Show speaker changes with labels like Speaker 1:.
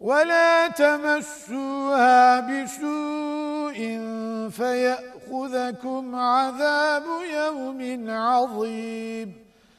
Speaker 1: ولا تمسوها بسوء فيأخذكم عذاب يوم عظيم.